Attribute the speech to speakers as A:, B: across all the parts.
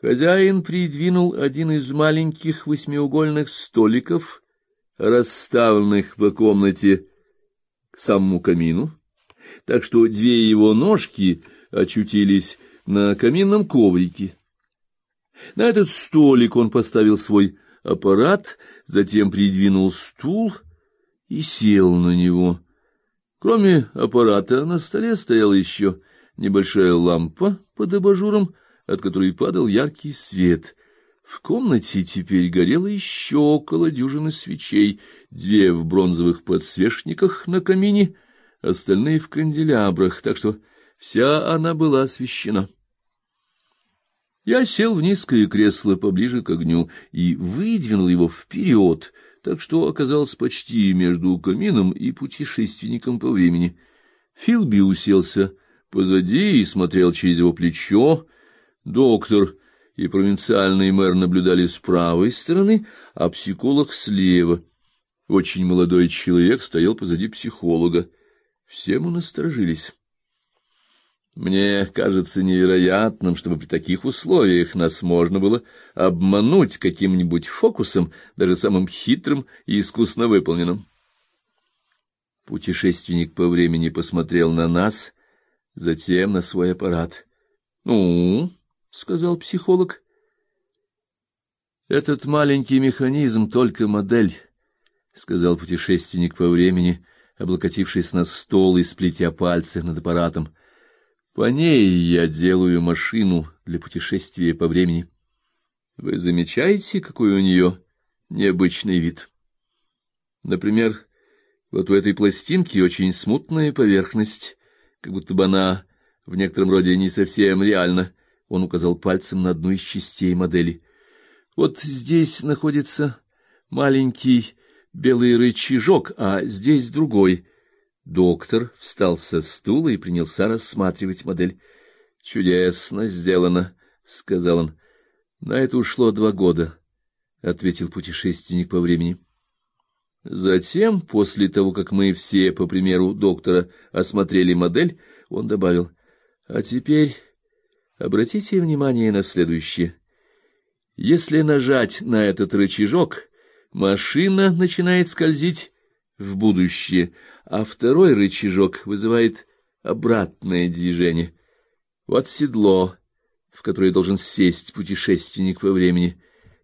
A: Хозяин придвинул один из маленьких восьмиугольных столиков, расставленных по комнате к самому камину, так что две его ножки очутились на каминном коврике. На этот столик он поставил свой аппарат, затем придвинул стул и сел на него. Кроме аппарата на столе стояла еще небольшая лампа под абажуром, от которой падал яркий свет. В комнате теперь горело еще около дюжины свечей, две в бронзовых подсвечниках на камине, остальные в канделябрах, так что вся она была освещена. Я сел в низкое кресло поближе к огню и выдвинул его вперед, так что оказался почти между камином и путешественником по времени. Филби уселся позади и смотрел через его плечо. Доктор и провинциальный мэр наблюдали с правой стороны, а психолог слева. Очень молодой человек стоял позади психолога. Все мы насторожились. Мне кажется невероятным, чтобы при таких условиях нас можно было обмануть каким-нибудь фокусом, даже самым хитрым и искусно выполненным. Путешественник по времени посмотрел на нас, затем на свой аппарат. "Ну", сказал психолог. Этот маленький механизм только модель, сказал путешественник по времени, облокотившись на стол и сплетя пальцы над аппаратом. По ней я делаю машину для путешествия по времени. Вы замечаете, какой у нее необычный вид? Например, вот у этой пластинки очень смутная поверхность, как будто бы она в некотором роде не совсем реальна. Он указал пальцем на одну из частей модели. Вот здесь находится маленький белый рычажок, а здесь другой — Доктор встал со стула и принялся рассматривать модель. Чудесно сделано, сказал он. На это ушло два года, ответил путешественник по времени. Затем, после того, как мы все, по примеру доктора, осмотрели модель, он добавил: "А теперь обратите внимание на следующее. Если нажать на этот рычажок, машина начинает скользить в будущее, а второй рычажок вызывает обратное движение. Вот седло, в которое должен сесть путешественник во времени.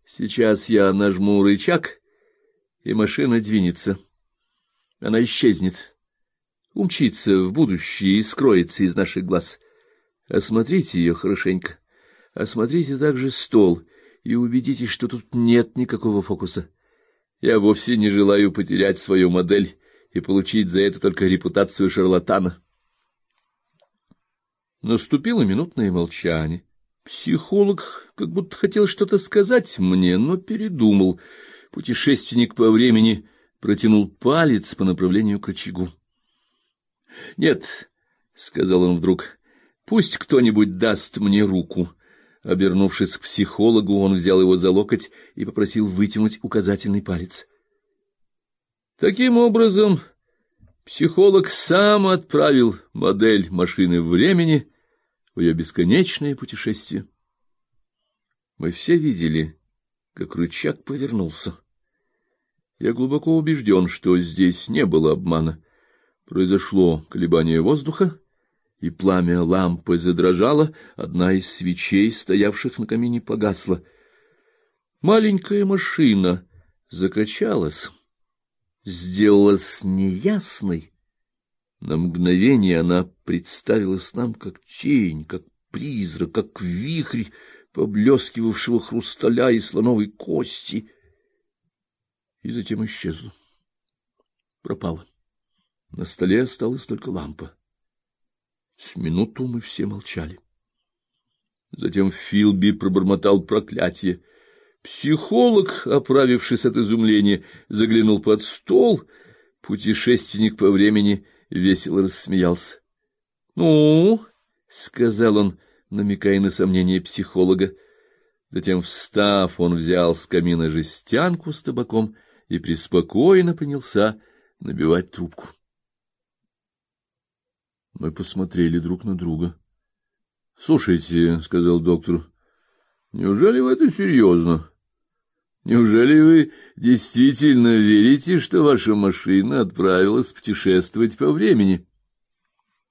A: Сейчас я нажму рычаг, и машина двинется. Она исчезнет, умчится в будущее и скроется из наших глаз. Осмотрите ее хорошенько. Осмотрите также стол и убедитесь, что тут нет никакого фокуса. Я вовсе не желаю потерять свою модель и получить за это только репутацию шарлатана. Наступило минутное молчание. Психолог как будто хотел что-то сказать мне, но передумал. Путешественник по времени протянул палец по направлению к очагу. "Нет", сказал он вдруг. "Пусть кто-нибудь даст мне руку". Обернувшись к психологу, он взял его за локоть и попросил вытянуть указательный палец. Таким образом, психолог сам отправил модель машины времени в ее бесконечное путешествие. Мы все видели, как рычаг повернулся. Я глубоко убежден, что здесь не было обмана. Произошло колебание воздуха, и пламя лампы задрожало, одна из свечей, стоявших на камине, погасла. Маленькая машина закачалась, сделалась неясной. На мгновение она представилась нам как тень, как призрак, как вихрь поблескивавшего хрусталя и слоновой кости, и затем исчезла. Пропала. На столе осталась только лампа. С минуту мы все молчали. Затем Филби пробормотал проклятие. Психолог, оправившись от изумления, заглянул под стол. Путешественник по времени весело рассмеялся. "Ну?" сказал он, намекая на сомнение психолога. Затем, встав, он взял с камина жестянку с табаком и преспокойно принялся набивать трубку. Мы посмотрели друг на друга. "Слушайте", сказал доктор. Неужели вы это серьезно? Неужели вы действительно верите, что ваша машина отправилась путешествовать по времени?